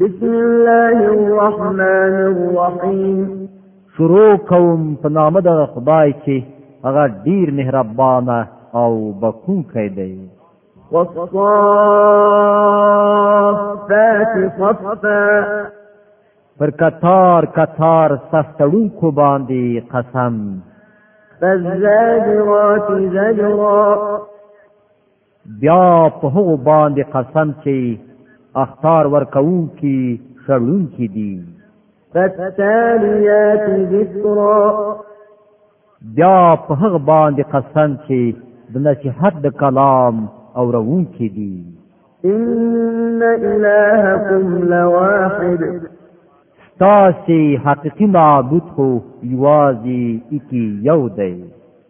بسم الله الرحمن الرحیم شروع کوم په نام د خدای چې هغه ډیر مهربان او بخښونکی دی والصافات صفا پر کتار کتار سفتړون کو باندې قسم فالزاجرات زجرا بیا په هغو باندې قسم چې اختار ورکوونکي شړونکي دي فالتاليات ذکرا بیا په هغه باندې قسم چې د نصیحت د کلام او روونکي دي ان الهکم لواحد تاسو حقیقي معبود خو یوازې اکی یو دی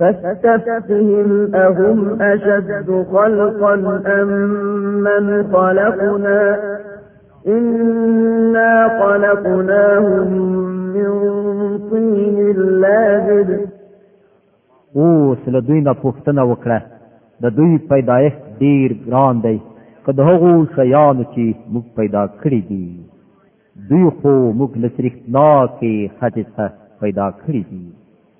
فاستفتهم أهم أشد خلقا أم من خلقنا إنا خلقناهم من طين لازب اوس له دوی نه پوښتنه وکړه د دوی پیدایښت ډیر ګران دی که د هغو شیانو چې موږ پیدا کړي دي دوی خو موږ له سریښتناکې ښځې څخه پیدا کړي دي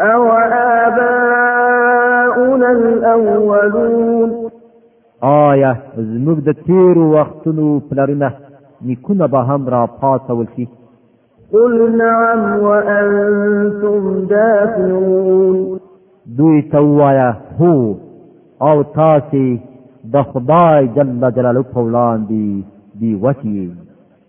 او آباؤنا الاولون آیا زموږ د تیرو وختونو پلرونه نیکونه به هم را پاسول شي قل نعم وانتم داخرون دوی ته وایا هو او تاسو د خدای جل جلاله په وړاندې دی وتی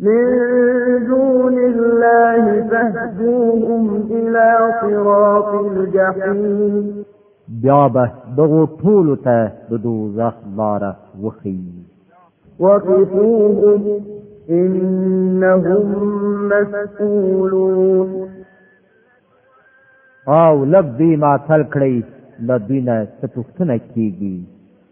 من دون الله فاهدوهم إلى صراط الجحيم بیا به دغو ټولو ته د دوزخ لاره وښیي وقفوهم انهم مسئولون او لږ دوی ماتل کړئ له دوی نه څه پوښتنه کیږي